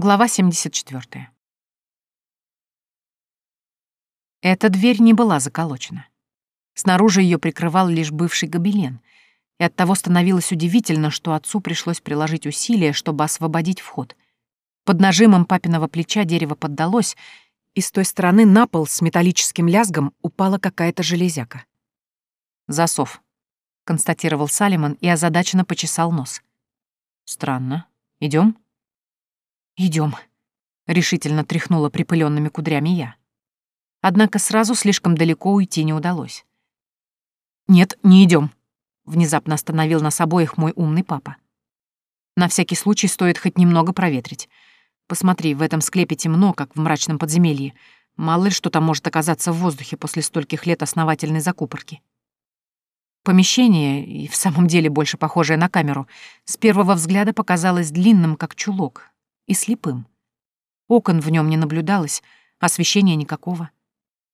Глава 74. Эта дверь не была заколочена. Снаружи ее прикрывал лишь бывший гобелен, и оттого становилось удивительно, что отцу пришлось приложить усилия, чтобы освободить вход. Под нажимом папиного плеча дерево поддалось, и с той стороны на пол с металлическим лязгом упала какая-то железяка. «Засов», — констатировал Салимон и озадаченно почесал нос. «Странно. Идем? Идем, решительно тряхнула припыленными кудрями я. Однако сразу слишком далеко уйти не удалось. «Нет, не идем, внезапно остановил нас обоих мой умный папа. «На всякий случай стоит хоть немного проветрить. Посмотри, в этом склепе темно, как в мрачном подземелье. Мало ли что там может оказаться в воздухе после стольких лет основательной закупорки». Помещение, и в самом деле больше похожее на камеру, с первого взгляда показалось длинным, как чулок, и слепым. Окон в нем не наблюдалось, освещения никакого.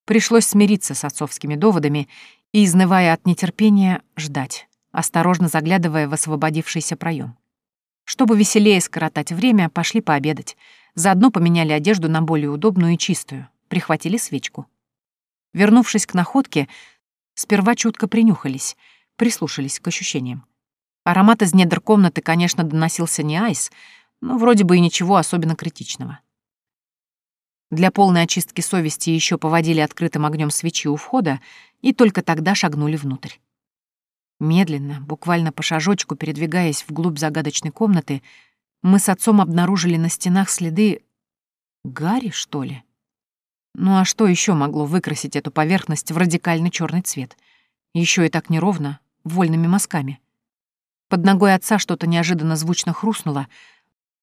Пришлось смириться с отцовскими доводами и, изнывая от нетерпения, ждать, осторожно заглядывая в освободившийся проем. Чтобы веселее скоротать время, пошли пообедать. Заодно поменяли одежду на более удобную и чистую, прихватили свечку. Вернувшись к находке, сперва чутко принюхались, прислушались к ощущениям. Аромат из недр комнаты, конечно, доносился не айс, но вроде бы и ничего особенно критичного. Для полной очистки совести еще поводили открытым огнем свечи у входа и только тогда шагнули внутрь. Медленно, буквально по шажочку передвигаясь вглубь загадочной комнаты, мы с отцом обнаружили на стенах следы... Гарри, что ли? Ну а что еще могло выкрасить эту поверхность в радикальный черный цвет? Еще и так неровно, вольными мазками. Под ногой отца что-то неожиданно звучно хрустнуло,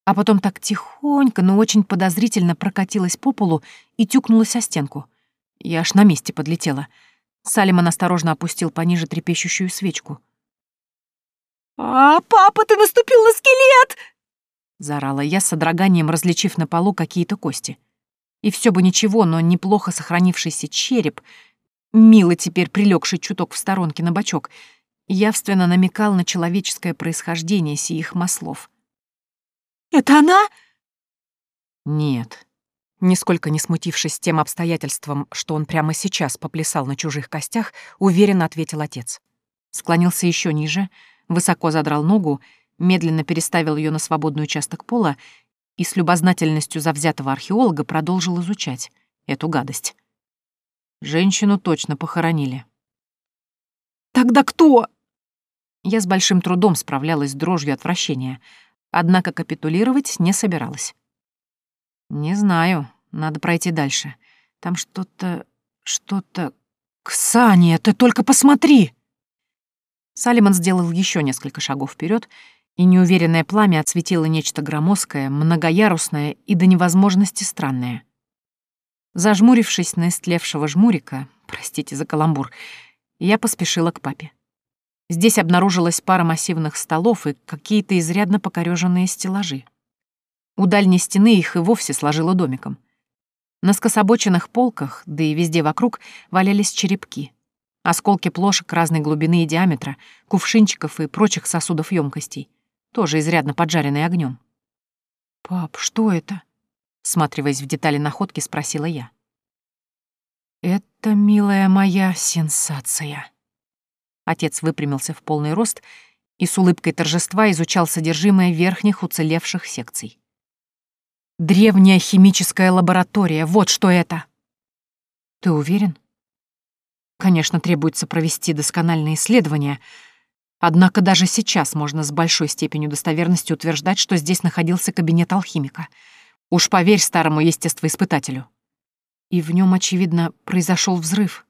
а потом так тихонько, но очень подозрительно прокатилась по полу и тюкнулась о стенку. Я аж на месте подлетела. Салимон осторожно опустил пониже трепещущую свечку. «А, папа, ты наступил на скелет!» Заорала я с содроганием, различив на полу какие-то кости. И все бы ничего, но неплохо сохранившийся череп, мило теперь прилегший чуток в сторонке на бочок, явственно намекал на человеческое происхождение сих маслов. Это она?» «Нет». Нисколько не смутившись тем обстоятельством, что он прямо сейчас поплясал на чужих костях, уверенно ответил отец. Склонился еще ниже, высоко задрал ногу, медленно переставил ее на свободный участок пола и с любознательностью завзятого археолога продолжил изучать эту гадость. Женщину точно похоронили. «Тогда кто?» Я с большим трудом справлялась с дрожью отвращения, однако капитулировать не собиралась. «Не знаю, надо пройти дальше. Там что-то... что-то... Ксания, ты только посмотри!» Салимон сделал еще несколько шагов вперед, и неуверенное пламя отсветило нечто громоздкое, многоярусное и до невозможности странное. Зажмурившись на истлевшего жмурика, простите за каламбур, я поспешила к папе. Здесь обнаружилась пара массивных столов и какие-то изрядно покорёженные стеллажи. У дальней стены их и вовсе сложило домиком. На скособоченных полках, да и везде вокруг, валялись черепки. Осколки плошек разной глубины и диаметра, кувшинчиков и прочих сосудов емкостей, тоже изрядно поджаренные огнем. «Пап, что это?» — сматриваясь в детали находки, спросила я. «Это, милая моя, сенсация», Отец выпрямился в полный рост и с улыбкой торжества изучал содержимое верхних уцелевших секций. «Древняя химическая лаборатория, вот что это!» «Ты уверен?» «Конечно, требуется провести доскональные исследования, однако даже сейчас можно с большой степенью достоверности утверждать, что здесь находился кабинет алхимика. Уж поверь старому естествоиспытателю. И в нем, очевидно, произошел взрыв.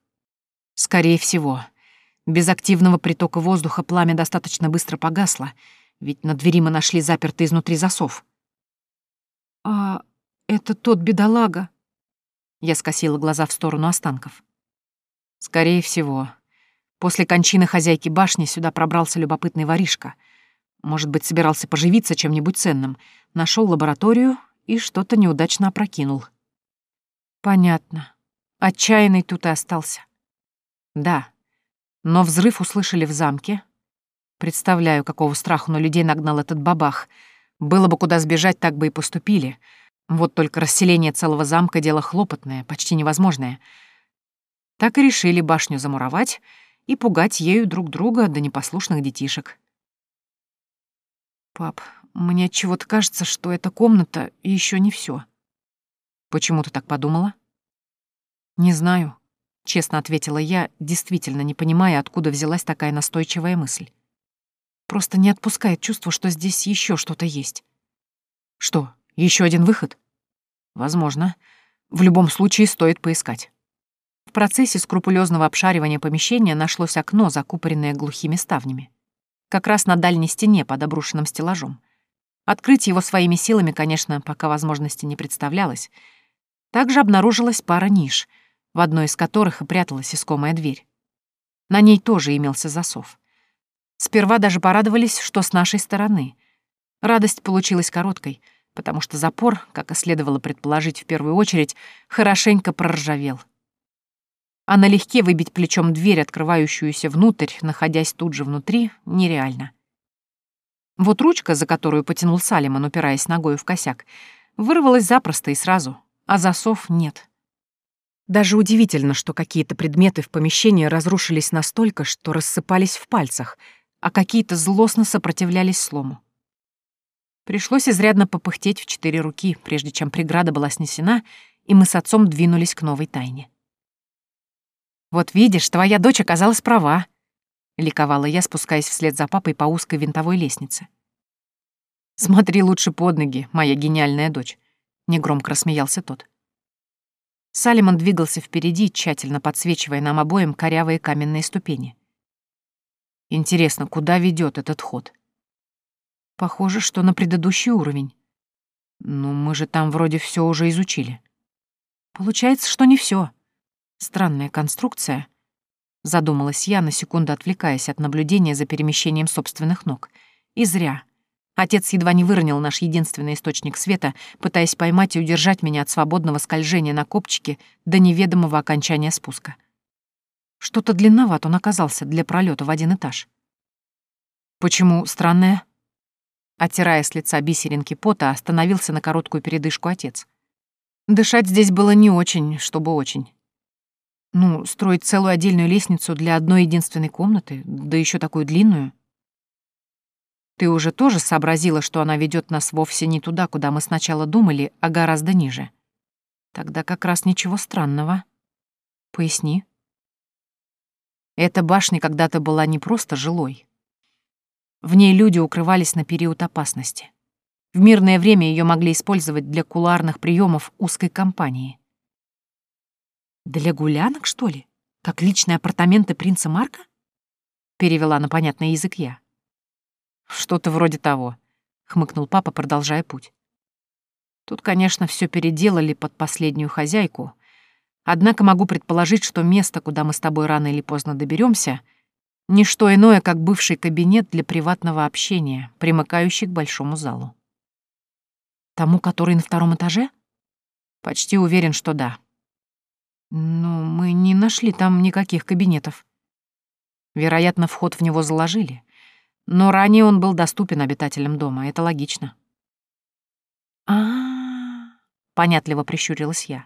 Скорее всего, без активного притока воздуха пламя достаточно быстро погасло, ведь на двери мы нашли запертый изнутри засов. «А это тот бедолага?» Я скосила глаза в сторону останков. «Скорее всего. После кончины хозяйки башни сюда пробрался любопытный воришка. Может быть, собирался поживиться чем-нибудь ценным. Нашел лабораторию и что-то неудачно опрокинул». «Понятно. Отчаянный тут и остался». «Да, но взрыв услышали в замке. Представляю, какого страху на людей нагнал этот бабах. Было бы куда сбежать, так бы и поступили. Вот только расселение целого замка — дело хлопотное, почти невозможное. Так и решили башню замуровать и пугать ею друг друга до непослушных детишек. «Пап, мне чего-то кажется, что эта комната еще не все. «Почему ты так подумала?» «Не знаю», — честно ответила я, действительно не понимая, откуда взялась такая настойчивая мысль. «Просто не отпускает чувство, что здесь еще что-то есть». «Что, еще один выход?» «Возможно. В любом случае стоит поискать». В процессе скрупулезного обшаривания помещения нашлось окно, закупоренное глухими ставнями. Как раз на дальней стене под обрушенным стеллажом. Открыть его своими силами, конечно, пока возможности не представлялось. Также обнаружилась пара ниш, в одной из которых и пряталась искомая дверь. На ней тоже имелся засов. Сперва даже порадовались, что с нашей стороны. Радость получилась короткой, потому что запор, как и следовало предположить в первую очередь, хорошенько проржавел а налегке выбить плечом дверь, открывающуюся внутрь, находясь тут же внутри, нереально. Вот ручка, за которую потянул Салиман, упираясь ногой в косяк, вырвалась запросто и сразу, а засов нет. Даже удивительно, что какие-то предметы в помещении разрушились настолько, что рассыпались в пальцах, а какие-то злостно сопротивлялись слому. Пришлось изрядно попыхтеть в четыре руки, прежде чем преграда была снесена, и мы с отцом двинулись к новой тайне. «Вот видишь, твоя дочь оказалась права», — ликовала я, спускаясь вслед за папой по узкой винтовой лестнице. «Смотри лучше под ноги, моя гениальная дочь», — негромко рассмеялся тот. Салимон двигался впереди, тщательно подсвечивая нам обоим корявые каменные ступени. Интересно, куда ведет этот ход? Похоже, что на предыдущий уровень. Ну, мы же там вроде все уже изучили. Получается, что не все. Странная конструкция. Задумалась я, на секунду отвлекаясь от наблюдения за перемещением собственных ног. И зря. Отец едва не выронил наш единственный источник света, пытаясь поймать и удержать меня от свободного скольжения на копчике до неведомого окончания спуска. Что-то длинноват он оказался для пролета в один этаж. «Почему странное?» Оттирая с лица бисеринки пота, остановился на короткую передышку отец. Дышать здесь было не очень, чтобы очень. Ну, строить целую отдельную лестницу для одной единственной комнаты, да еще такую длинную. Ты уже тоже сообразила, что она ведет нас вовсе не туда, куда мы сначала думали, а гораздо ниже. Тогда как раз ничего странного. Поясни. Эта башня когда-то была не просто жилой. В ней люди укрывались на период опасности. В мирное время ее могли использовать для куларных приемов узкой компании. Для гулянок, что ли? Как личные апартаменты принца Марка? Перевела на понятный язык я. Что-то вроде того, хмыкнул папа, продолжая путь. Тут, конечно, все переделали под последнюю хозяйку, однако могу предположить, что место, куда мы с тобой рано или поздно доберемся, не что иное, как бывший кабинет для приватного общения, примыкающий к большому залу. Тому, который на втором этаже? Почти уверен, что да. Но мы не нашли там никаких кабинетов. Вероятно, вход в него заложили. Но ранее он был доступен обитателям дома, это логично. а, -а, -а понятливо прищурилась я.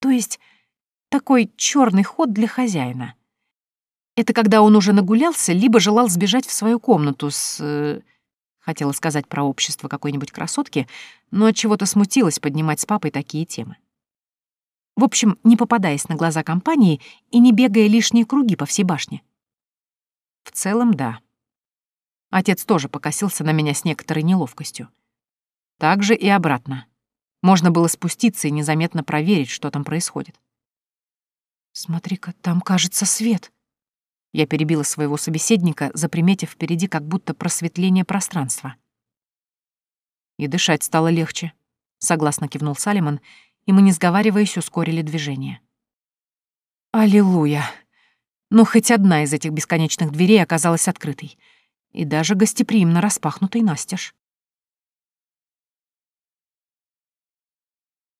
То есть такой черный ход для хозяина. Это когда он уже нагулялся, либо желал сбежать в свою комнату с... Э, хотела сказать про общество какой-нибудь красотки, но от чего то смутилась поднимать с папой такие темы. В общем, не попадаясь на глаза компании и не бегая лишние круги по всей башне. В целом, да. Отец тоже покосился на меня с некоторой неловкостью. Так же и обратно. Можно было спуститься и незаметно проверить, что там происходит. «Смотри-ка, там, кажется, свет». Я перебила своего собеседника, заприметив впереди как будто просветление пространства. И дышать стало легче, согласно кивнул Салимон и мы, не сговариваясь, ускорили движение. Аллилуйя! Но хоть одна из этих бесконечных дверей оказалась открытой и даже гостеприимно распахнутой настежь.